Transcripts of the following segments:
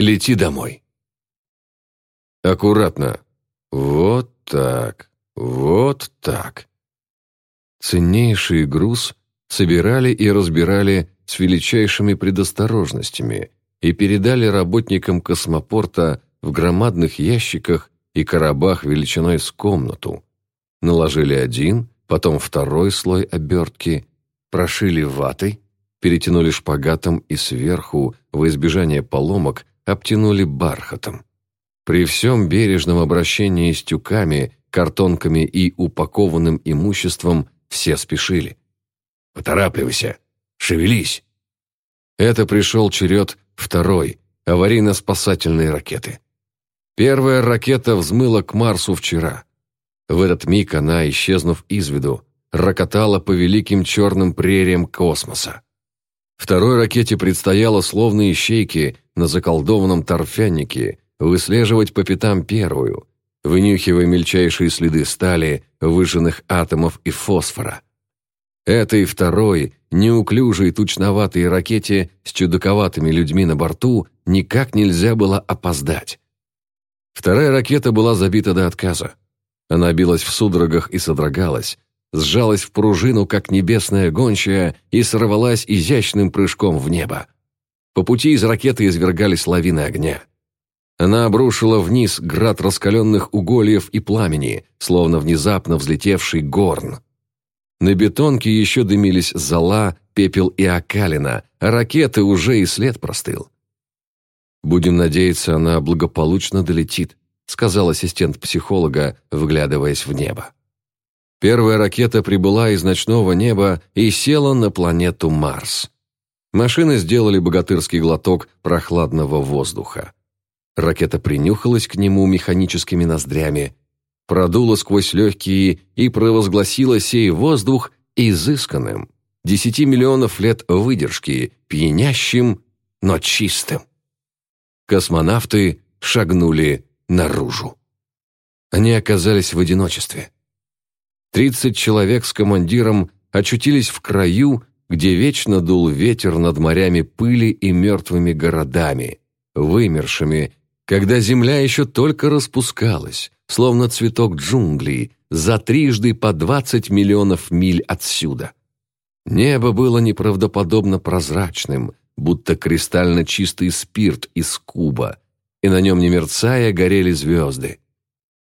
Лети домой». «Аккуратно. Вот так, вот так». Ценнейший груз собирали и разбирали с величайшими предосторожностями и передали работникам космопорта в громадных ящиках и коробах величиной с комнату. Наложили один, потом второй слой обертки, прошили ватой, перетянули шпагатом и сверху, во избежание поломок, обтянули бархатом. При всем бережном обращении с тюками, картонками и упакованным имуществом все спешили. «Поторапливайся! Шевелись!» Это пришел черед второй, аварийно-спасательной ракеты. Первая ракета взмыла к Марсу вчера. В этот миг она, исчезнув из виду, рокотала по великим черным прериям космоса. Второй ракете предстояло, словно ищейки на заколдованном торфяннике, выслеживать по пятам первую, вынюхивая мельчайшие следы стали, выжженных атомов и фосфора. Этой второй, неуклюжей тучноватой ракете с чудаковатыми людьми на борту никак нельзя было опоздать. Вторая ракета была забита до отказа. Она билась в судорогах и содрогалась, сжалась в пружину, как небесная гончая, и сорвалась изящным прыжком в небо. По пути из ракеты извергались лавины огня. Она обрушила вниз град раскаленных угольев и пламени, словно внезапно взлетевший горн. На бетонке еще дымились зола, пепел и окалина, а ракеты уже и след простыл. «Будем надеяться, она благополучно долетит», сказал ассистент психолога, выглядываясь в небо. Первая ракета прибыла из ночного неба и села на планету Марс. Машины сделали богатырский глоток прохладного воздуха. Ракета принюхалась к нему механическими ноздрями, продула сквозь легкие и провозгласила сей воздух изысканным, десяти миллионов лет выдержки, пьянящим, но чистым. Космонавты шагнули наружу. Они оказались в одиночестве. Тридцать человек с командиром очутились в краю, где вечно дул ветер над морями пыли и мертвыми городами, вымершими когда земля еще только распускалась, словно цветок джунглей, за трижды по двадцать миллионов миль отсюда. Небо было неправдоподобно прозрачным, будто кристально чистый спирт из куба, и на нем, не мерцая, горели звезды.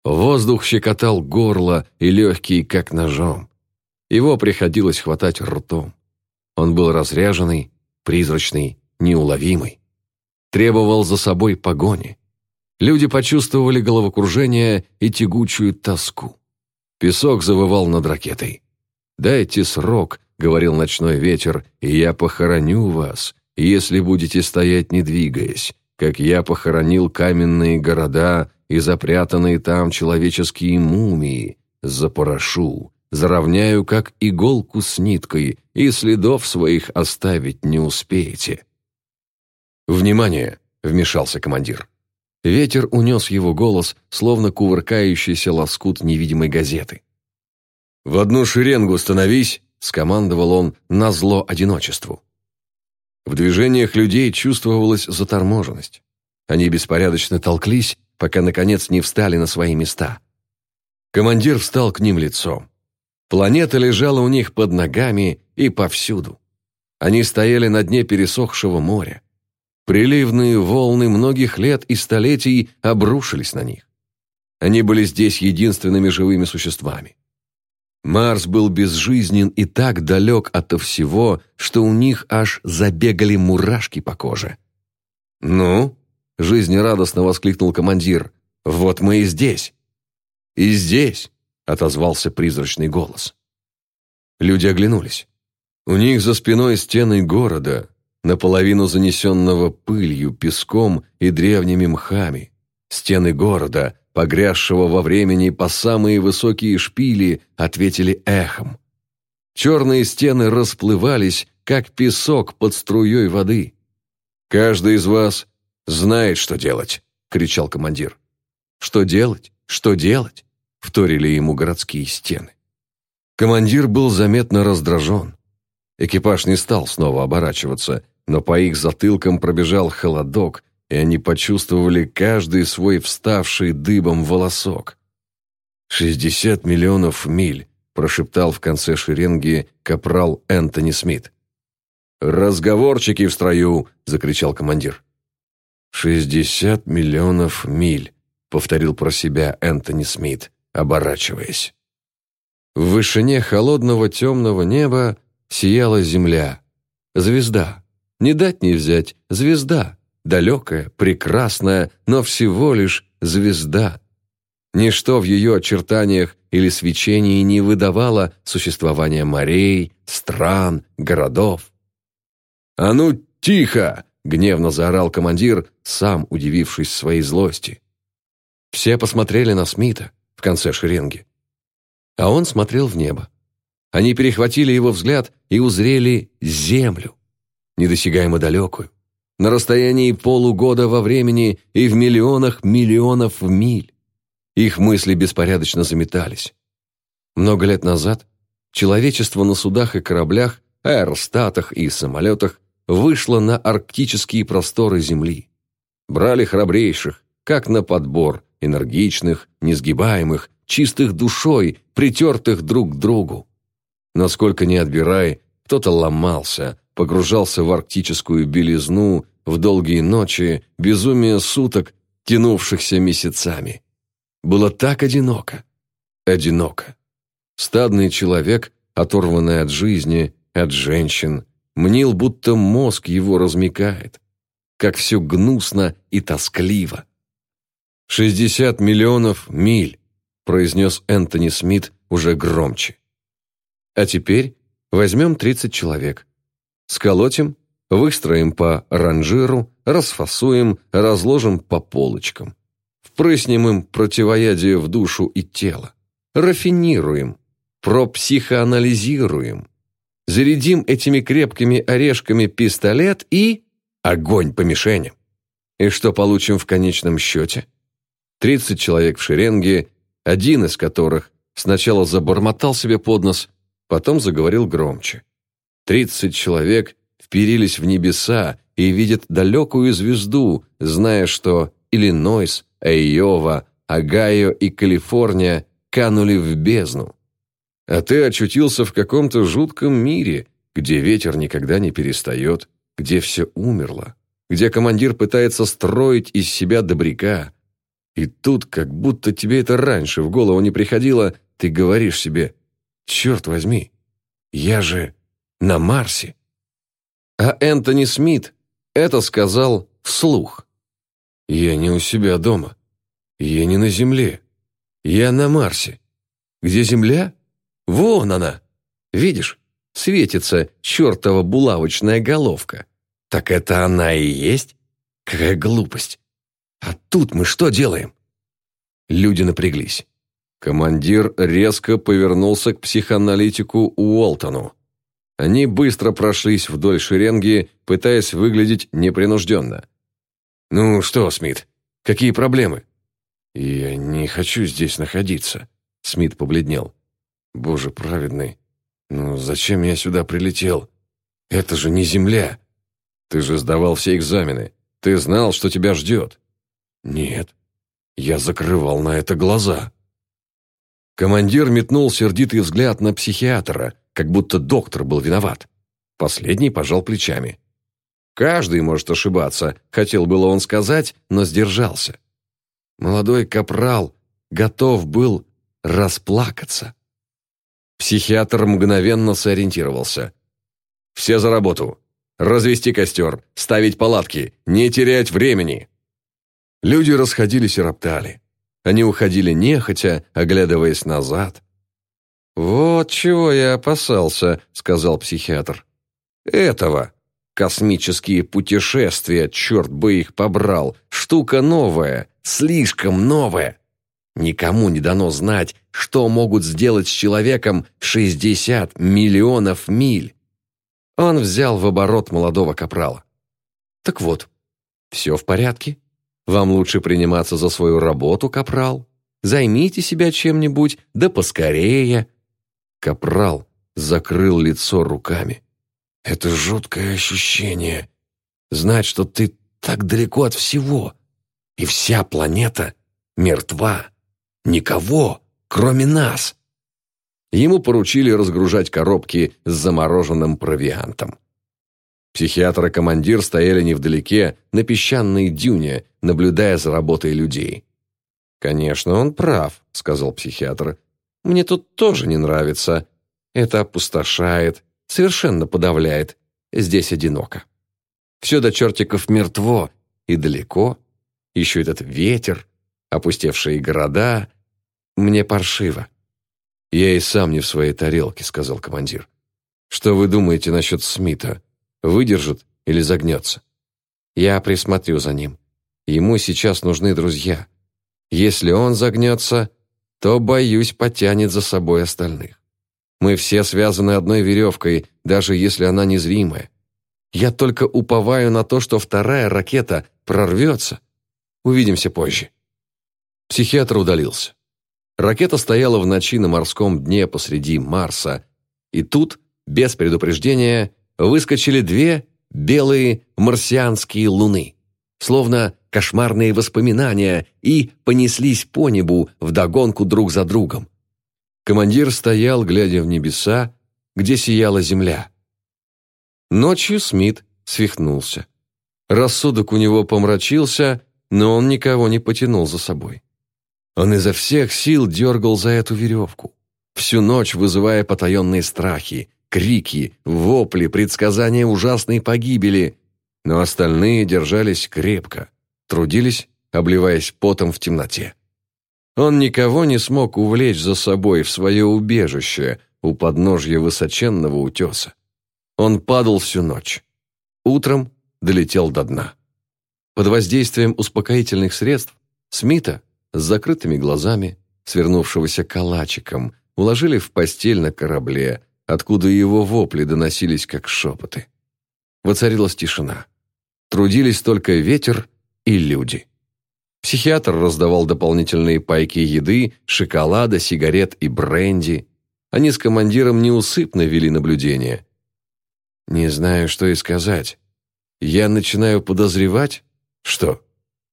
Воздух щекотал горло и легкие, как ножом. Его приходилось хватать ртом. Он был разряженный, призрачный, неуловимый. Требовал за собой погони. Люди почувствовали головокружение и тягучую тоску. Песок завывал над ракетой. «Дайте срок», — говорил ночной ветер, — «и я похороню вас, если будете стоять, не двигаясь, как я похоронил каменные города и запрятанные там человеческие мумии, запорошу, заровняю, как иголку с ниткой, и следов своих оставить не успеете». «Внимание!» — вмешался командир. Ветер унес его голос, словно кувыркающийся лоскут невидимой газеты. «В одну шеренгу становись!» — скомандовал он на зло одиночеству. В движениях людей чувствовалась заторможенность. Они беспорядочно толклись, пока, наконец, не встали на свои места. Командир встал к ним лицом. Планета лежала у них под ногами и повсюду. Они стояли на дне пересохшего моря. Приливные волны многих лет и столетий обрушились на них. Они были здесь единственными живыми существами. Марс был безжизнен и так далек ото всего, что у них аж забегали мурашки по коже. «Ну?» – жизнерадостно воскликнул командир. «Вот мы и здесь!» «И здесь!» – отозвался призрачный голос. Люди оглянулись. У них за спиной стены города, наполовину занесенного пылью, песком и древними мхами. Стены города, погрязшего во времени по самые высокие шпили, ответили эхом. Черные стены расплывались, как песок под струей воды. «Каждый из вас знает, что делать», — кричал командир. «Что делать? Что делать?» — вторили ему городские стены. Командир был заметно раздражен. Экипаж не стал снова оборачиваться, но по их затылкам пробежал холодок, и они почувствовали каждый свой вставший дыбом волосок. «Шестьдесят миллионов миль», – прошептал в конце шеренги капрал Энтони Смит. «Разговорчики в строю!» – закричал командир. «Шестьдесят миллионов миль», – повторил про себя Энтони Смит, оборачиваясь. В вышине холодного темного неба сияла земля. Звезда. Не дать не взять. Звезда. Далекая, прекрасная, но всего лишь звезда. Ничто в ее очертаниях или свечении не выдавало существования морей, стран, городов. «А ну, тихо!» — гневно заорал командир, сам удивившись своей злости. Все посмотрели на Смита конце шеренги. А он смотрел в небо. Они перехватили его взгляд и узрели землю, недосягаемо далекую, на расстоянии полугода во времени и в миллионах миллионов миль. Их мысли беспорядочно заметались. Много лет назад человечество на судах и кораблях, аэростатах и самолетах вышло на арктические просторы Земли. Брали храбрейших, как на подбор, энергичных, несгибаемых, чистых душой, притертых друг к другу. Насколько не отбирай, кто-то ломался, погружался в арктическую белизну, в долгие ночи, безумие суток, тянувшихся месяцами. Было так одиноко. Одиноко. Стадный человек, оторванный от жизни, от женщин, мнил, будто мозг его размекает. Как все гнусно и тоскливо. «Шестьдесят миллионов миль», произнес Энтони Смит уже громче. А теперь возьмем 30 человек. Сколотим, выстроим по ранжиру, расфасуем, разложим по полочкам. Впрыснем им противоядие в душу и тело. Рафинируем, пропсихоанализируем. Зарядим этими крепкими орешками пистолет и... Огонь по мишеням. И что получим в конечном счете? 30 человек в шеренге, один из которых сначала забормотал себе под нос, потом заговорил громче. Тридцать человек вперились в небеса и видят далекую звезду, зная, что Иллинойс, Айова, Огайо и Калифорния канули в бездну. А ты очутился в каком-то жутком мире, где ветер никогда не перестает, где все умерло, где командир пытается строить из себя добряка. И тут, как будто тебе это раньше в голову не приходило, ты говоришь себе «Черт возьми, я же на Марсе». А Энтони Смит это сказал вслух. «Я не у себя дома. Я не на Земле. Я на Марсе. Где Земля? Вон она. Видишь, светится чертова булавочная головка. Так это она и есть? Какая глупость. А тут мы что делаем?» Люди напряглись. Командир резко повернулся к психоаналитику Уолтону. Они быстро прошлись вдоль шеренги, пытаясь выглядеть непринужденно. «Ну что, Смит, какие проблемы?» «Я не хочу здесь находиться», — Смит побледнел. «Боже праведный, ну зачем я сюда прилетел? Это же не земля. Ты же сдавал все экзамены. Ты знал, что тебя ждет». «Нет, я закрывал на это глаза». Командир метнул сердитый взгляд на психиатра, как будто доктор был виноват. Последний пожал плечами. «Каждый может ошибаться», — хотел было он сказать, но сдержался. Молодой капрал готов был расплакаться. Психиатр мгновенно сориентировался. «Все за работу. Развести костер, ставить палатки, не терять времени». Люди расходились и роптали. Они уходили нехотя, оглядываясь назад. «Вот чего я опасался», — сказал психиатр. «Этого. Космические путешествия, черт бы их побрал. Штука новая, слишком новая. Никому не дано знать, что могут сделать с человеком 60 миллионов миль». Он взял в оборот молодого капрала. «Так вот, все в порядке?» Вам лучше приниматься за свою работу, капрал. Займите себя чем-нибудь, да поскорее». Капрал закрыл лицо руками. «Это жуткое ощущение. Знать, что ты так далеко от всего, и вся планета мертва. Никого, кроме нас. Ему поручили разгружать коробки с замороженным провиантом. Психиатр и командир стояли невдалеке, на песчаной дюне, наблюдая за работой людей. «Конечно, он прав», — сказал психиатр. «Мне тут тоже не нравится. Это опустошает, совершенно подавляет. Здесь одиноко. Все до чертиков мертво и далеко. Еще этот ветер, опустевшие города. Мне паршиво». «Я и сам не в своей тарелке», — сказал командир. «Что вы думаете насчет Смита? Выдержит или загнется?» «Я присмотрю за ним. Ему сейчас нужны друзья. Если он загнется, то, боюсь, потянет за собой остальных. Мы все связаны одной веревкой, даже если она незримая. Я только уповаю на то, что вторая ракета прорвется. Увидимся позже». Психиатр удалился. Ракета стояла в ночи на морском дне посреди Марса, и тут, без предупреждения, выскочили две белые марсианские луны словно кошмарные воспоминания, и понеслись по небу вдогонку друг за другом. Командир стоял, глядя в небеса, где сияла земля. Ночью Смит свихнулся. Рассудок у него помрачился, но он никого не потянул за собой. Он изо всех сил дергал за эту веревку, всю ночь вызывая потаенные страхи, крики, вопли, предсказания ужасной погибели, но остальные держались крепко, трудились, обливаясь потом в темноте. Он никого не смог увлечь за собой в свое убежище у подножья высоченного утеса. Он падал всю ночь. Утром долетел до дна. Под воздействием успокоительных средств Смита с закрытыми глазами, свернувшегося калачиком, уложили в постель на корабле, откуда его вопли доносились как шепоты. Воцарилась тишина. Трудились только ветер и люди. Психиатр раздавал дополнительные пайки еды, шоколада, сигарет и бренди. Они с командиром неусыпно вели наблюдение. Не знаю, что и сказать. Я начинаю подозревать, что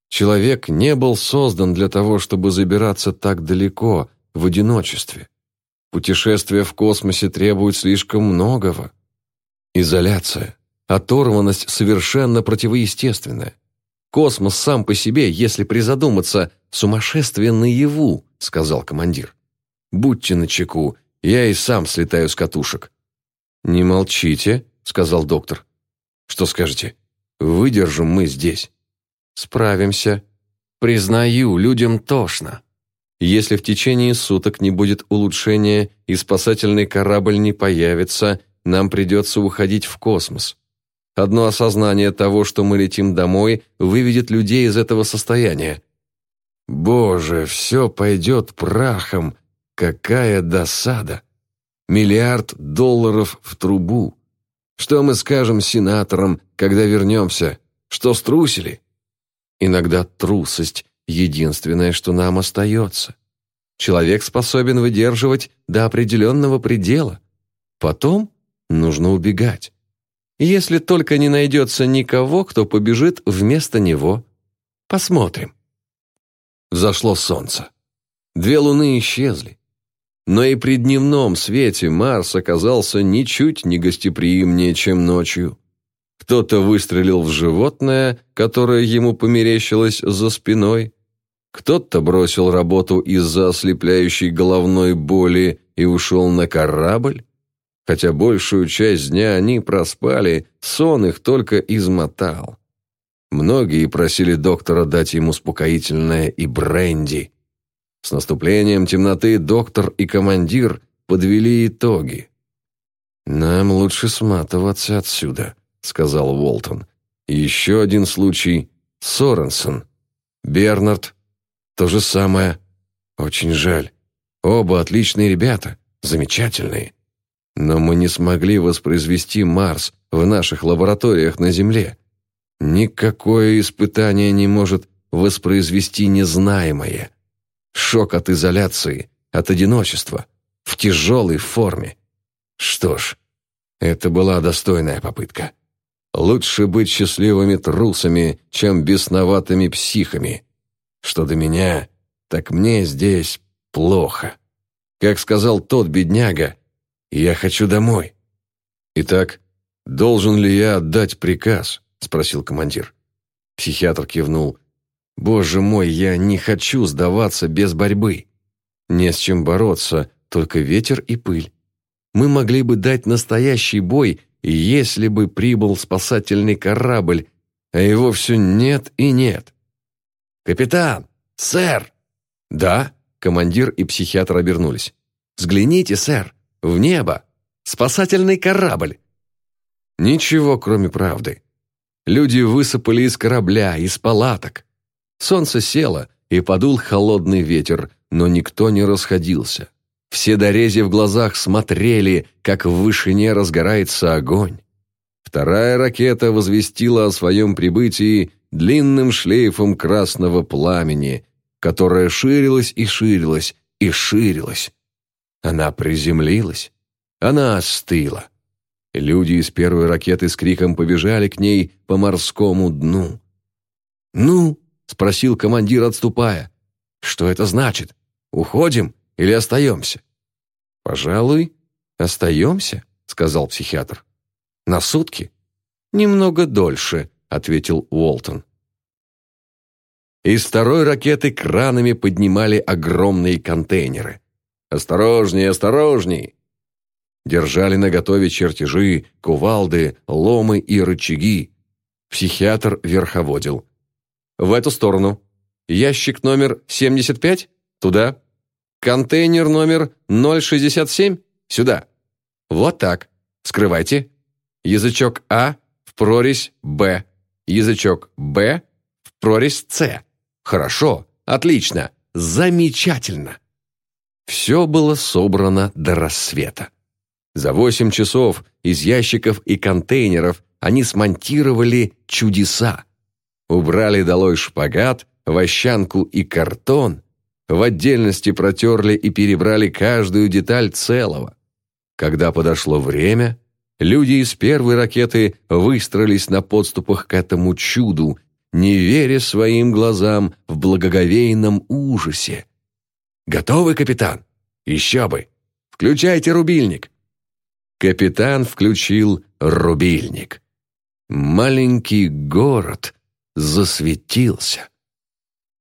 человек не был создан для того, чтобы забираться так далеко, в одиночестве. Путешествие в космосе требует слишком многого. Изоляция, Оторванность совершенно противоестественная. Космос сам по себе, если призадуматься, сумасшествие наяву, сказал командир. Будьте начеку, я и сам слетаю с катушек. Не молчите, сказал доктор. Что скажете? Выдержим мы здесь. Справимся. Признаю, людям тошно. Если в течение суток не будет улучшения и спасательный корабль не появится, нам придется уходить в космос. Одно осознание того, что мы летим домой, выведет людей из этого состояния. Боже, все пойдет прахом. Какая досада! Миллиард долларов в трубу. Что мы скажем сенаторам, когда вернемся? Что струсили? Иногда трусость — единственное, что нам остается. Человек способен выдерживать до определенного предела. Потом нужно убегать если только не найдется никого, кто побежит вместо него. Посмотрим. Зашло солнце. Две луны исчезли. Но и при дневном свете Марс оказался ничуть не гостеприимнее, чем ночью. Кто-то выстрелил в животное, которое ему померещилось за спиной. Кто-то бросил работу из-за ослепляющей головной боли и ушел на корабль. Хотя большую часть дня они проспали, сон их только измотал. Многие просили доктора дать им успокоительное и бренди. С наступлением темноты доктор и командир подвели итоги. «Нам лучше сматываться отсюда», — сказал Уолтон. «Еще один случай — Соренсон. Бернард — то же самое. Очень жаль. Оба отличные ребята, замечательные. Но мы не смогли воспроизвести Марс в наших лабораториях на Земле. Никакое испытание не может воспроизвести незнаемое. Шок от изоляции, от одиночества, в тяжелой форме. Что ж, это была достойная попытка. Лучше быть счастливыми трусами, чем бесноватыми психами. Что до меня, так мне здесь плохо. Как сказал тот бедняга, я хочу домой. Итак, должен ли я отдать приказ? спросил командир. Психиатр кивнул. Боже мой, я не хочу сдаваться без борьбы. Не с чем бороться, только ветер и пыль. Мы могли бы дать настоящий бой, если бы прибыл спасательный корабль, а его все нет и нет. «Капитан! Сэр!» «Да?» — командир и психиатр обернулись. «Взгляните, сэр! В небо! Спасательный корабль!» Ничего, кроме правды. Люди высыпали из корабля, из палаток. Солнце село, и подул холодный ветер, но никто не расходился. Все дорези в глазах смотрели, как в вышине разгорается огонь. Вторая ракета возвестила о своем прибытии длинным шлейфом красного пламени, которое ширилось и ширилось и ширилось. Она приземлилась. Она остыла. Люди из первой ракеты с криком побежали к ней по морскому дну. «Ну?» — спросил командир, отступая. «Что это значит? Уходим или остаемся?» «Пожалуй, остаемся», — сказал психиатр. «На сутки?» «Немного дольше», — ответил Уолтон. Из второй ракеты кранами поднимали огромные контейнеры. «Осторожней, осторожней!» Держали наготове чертежи, кувалды, ломы и рычаги. Психиатр верховодил. «В эту сторону. Ящик номер 75? Туда. Контейнер номер 067? Сюда. Вот так. Скрывайте. Язычок А в прорезь Б. Язычок Б в прорезь С. Хорошо, отлично, замечательно. Все было собрано до рассвета. За восемь часов из ящиков и контейнеров они смонтировали чудеса. Убрали долой шпагат, вощанку и картон, в отдельности протерли и перебрали каждую деталь целого. Когда подошло время, люди из первой ракеты выстроились на подступах к этому чуду, не веря своим глазам в благоговейном ужасе. «Готовы, капитан? Еще бы! Включайте рубильник!» Капитан включил рубильник. Маленький город засветился.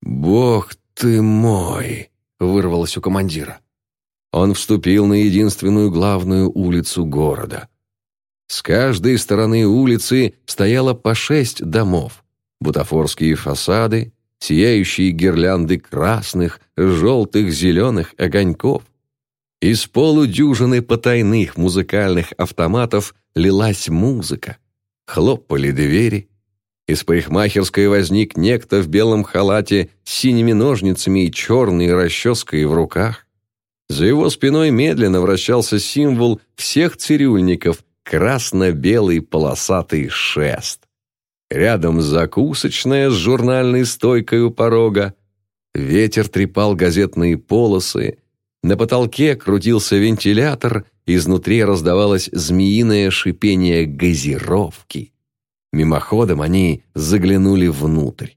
«Бог ты мой!» — вырвалось у командира. Он вступил на единственную главную улицу города. С каждой стороны улицы стояло по шесть домов. Бутафорские фасады, сияющие гирлянды красных, желтых, зеленых огоньков. Из полудюжины потайных музыкальных автоматов лилась музыка. Хлопали двери, из парикмахерской возник некто в белом халате с синими ножницами и черной расческой в руках. За его спиной медленно вращался символ всех цирюльников – красно-белый полосатый шест. Рядом закусочная с журнальной стойкой у порога. Ветер трепал газетные полосы. На потолке крутился вентилятор, изнутри раздавалось змеиное шипение газировки. Мимоходом они заглянули внутрь.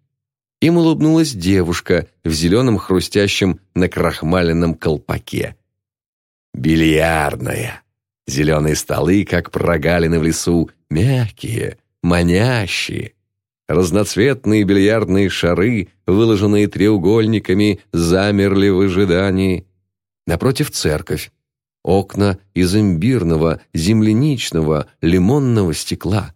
Им улыбнулась девушка в зеленом хрустящем накрахмаленном колпаке. Бильярдная. Зеленые столы, как прогалины в лесу, мягкие, манящие. Разноцветные бильярдные шары, выложенные треугольниками, замерли в ожидании. Напротив церковь. Окна из имбирного, земляничного, лимонного стекла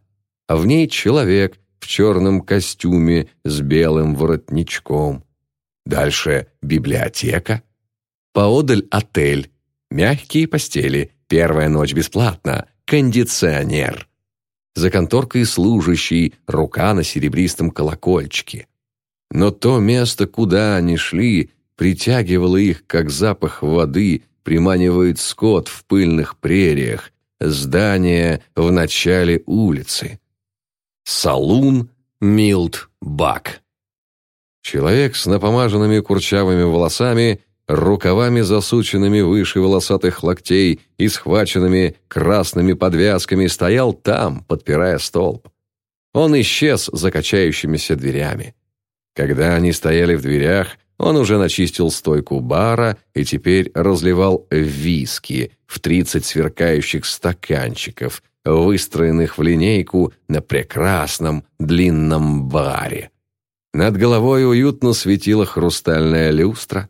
а в ней человек в черном костюме с белым воротничком. Дальше библиотека. Поодаль отель. Мягкие постели. Первая ночь бесплатно. Кондиционер. За конторкой служащий, рука на серебристом колокольчике. Но то место, куда они шли, притягивало их, как запах воды приманивает скот в пыльных прериях, здание в начале улицы. Салун Милд Бак. Человек с напомаженными курчавыми волосами, рукавами засученными выше волосатых локтей и схваченными красными подвязками стоял там, подпирая столб. Он исчез за качающимися дверями. Когда они стояли в дверях, он уже начистил стойку бара и теперь разливал виски в тридцать сверкающих стаканчиков, выстроенных в линейку на прекрасном длинном баре. Над головой уютно светила хрустальная люстра.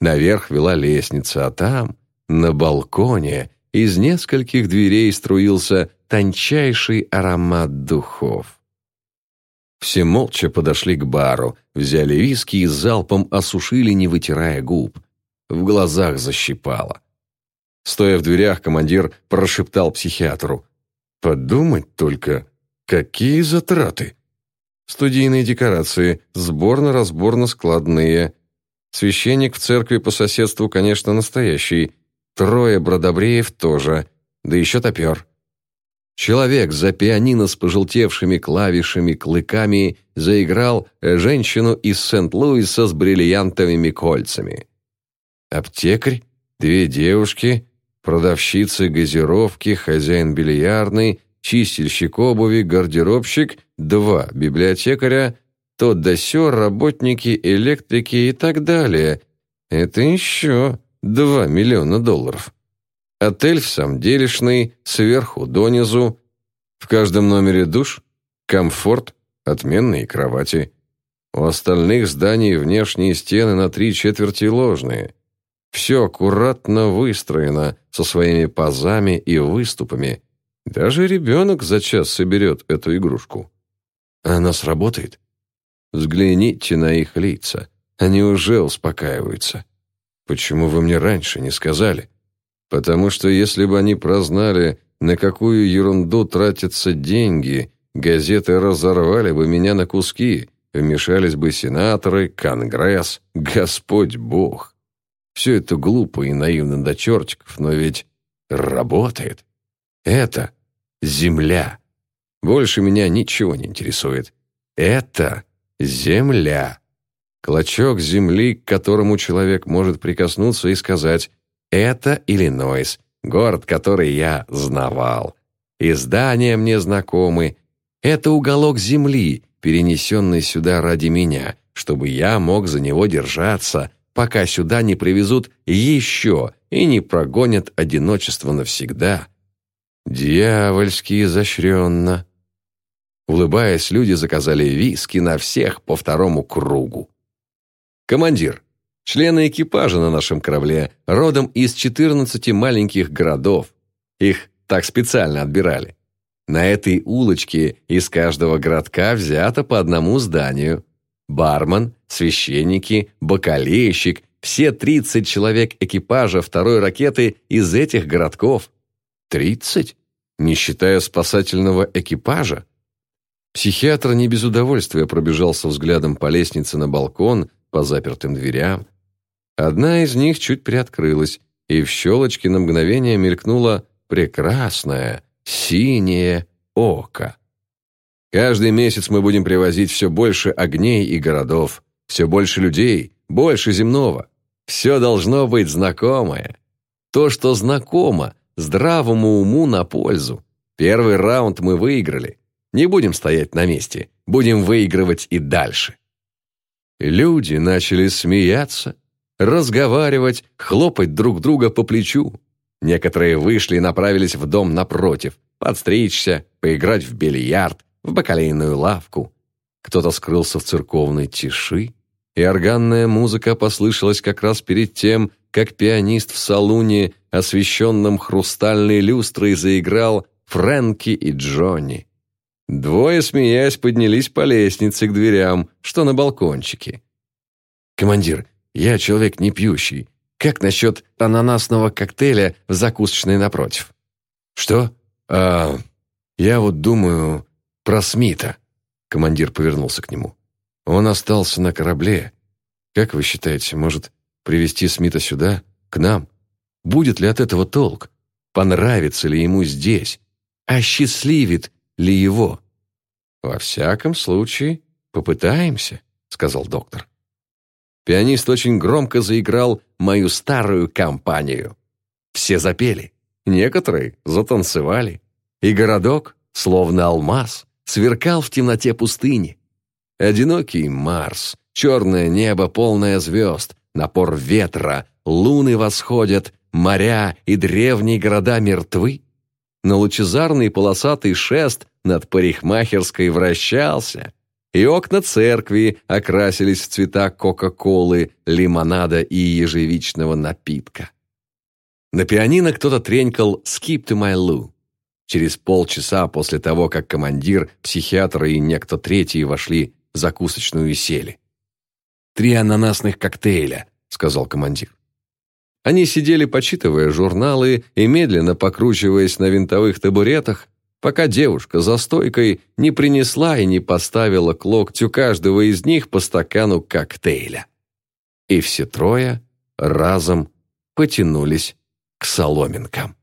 Наверх вела лестница, а там, на балконе, из нескольких дверей струился тончайший аромат духов. Все молча подошли к бару, взяли виски и залпом осушили, не вытирая губ. В глазах защипало. Стоя в дверях, командир прошептал психиатру. «Подумать только, какие затраты!» Студийные декорации, сборно-разборно-складные. Священник в церкви по соседству, конечно, настоящий. Трое бродобреев тоже, да еще топер. Человек за пианино с пожелтевшими клавишами, клыками заиграл женщину из Сент-Луиса с бриллиантовыми кольцами. Аптекарь, две девушки, продавщица газировки, хозяин бильярдной, чистильщик обуви, гардеробщик, два библиотекаря, тот да сё, работники, электрики и так далее. Это еще два миллиона долларов. Отель в самом делешный, сверху донизу. В каждом номере душ, комфорт, отменные кровати. У остальных зданий внешние стены на три четверти ложные. Все аккуратно выстроено, со своими пазами и выступами. Даже ребенок за час соберет эту игрушку. Она сработает? Взгляните на их лица. Они уже успокаиваются. Почему вы мне раньше не сказали? Потому что если бы они прознали, на какую ерунду тратятся деньги, газеты разорвали бы меня на куски, вмешались бы сенаторы, Конгресс, Господь Бог. Все это глупо и наивно до чертиков, но ведь работает. Это земля. Больше меня ничего не интересует. Это земля. Клочок земли, к которому человек может прикоснуться и сказать это Иллинойс, город, который я знавал. И здания мне знакомы. Это уголок земли, перенесенный сюда ради меня, чтобы я мог за него держаться, пока сюда не привезут еще и не прогонят одиночество навсегда. Дьявольски изощренно. Улыбаясь, люди заказали виски на всех по второму кругу. «Командир, Члены экипажа на нашем корабле родом из 14 маленьких городов. Их так специально отбирали. На этой улочке из каждого городка взято по одному зданию. Бармен, священники, бакалейщик, все 30 человек экипажа второй ракеты из этих городков. 30? Не считая спасательного экипажа? Психиатр не без удовольствия пробежался взглядом по лестнице на балкон, по запертым дверям, Одна из них чуть приоткрылась, и в щелочке на мгновение мелькнуло прекрасное синее око. Каждый месяц мы будем привозить все больше огней и городов, все больше людей, больше земного. Все должно быть знакомое. То, что знакомо, здравому уму на пользу. Первый раунд мы выиграли. Не будем стоять на месте, будем выигрывать и дальше. Люди начали смеяться, разговаривать, хлопать друг друга по плечу. Некоторые вышли и направились в дом напротив, подстричься, поиграть в бильярд, в бакалейную лавку. Кто-то скрылся в церковной тиши, и органная музыка послышалась как раз перед тем, как пианист в салуне, освещенном хрустальной люстрой, заиграл Фрэнки и Джонни. Двое, смеясь, поднялись по лестнице к дверям, что на балкончике. «Командир, я человек не пьющий. Как насчет ананасного коктейля в закусочной напротив? Что? А, я вот думаю про Смита. Командир повернулся к нему. Он остался на корабле. Как вы считаете, может привести Смита сюда, к нам? Будет ли от этого толк? Понравится ли ему здесь? Осчастливит ли его? Во всяком случае, попытаемся, сказал доктор. Пианист очень громко заиграл мою старую компанию. Все запели, некоторые затанцевали. И городок, словно алмаз, сверкал в темноте пустыни. Одинокий Марс, черное небо, полное звезд, напор ветра, луны восходят, моря и древние города мертвы. Но лучезарный полосатый шест над парикмахерской вращался, и окна церкви окрасились в цвета кока-колы, лимонада и ежевичного напитка. На пианино кто-то тренькал «Skip to my Lou». Через полчаса после того, как командир, психиатр и некто третий вошли в закусочную и сели. «Три ананасных коктейля», — сказал командир. Они сидели, почитывая журналы и медленно покручиваясь на винтовых табуретах, пока девушка за стойкой не принесла и не поставила к локтю каждого из них по стакану коктейля. И все трое разом потянулись к соломинкам.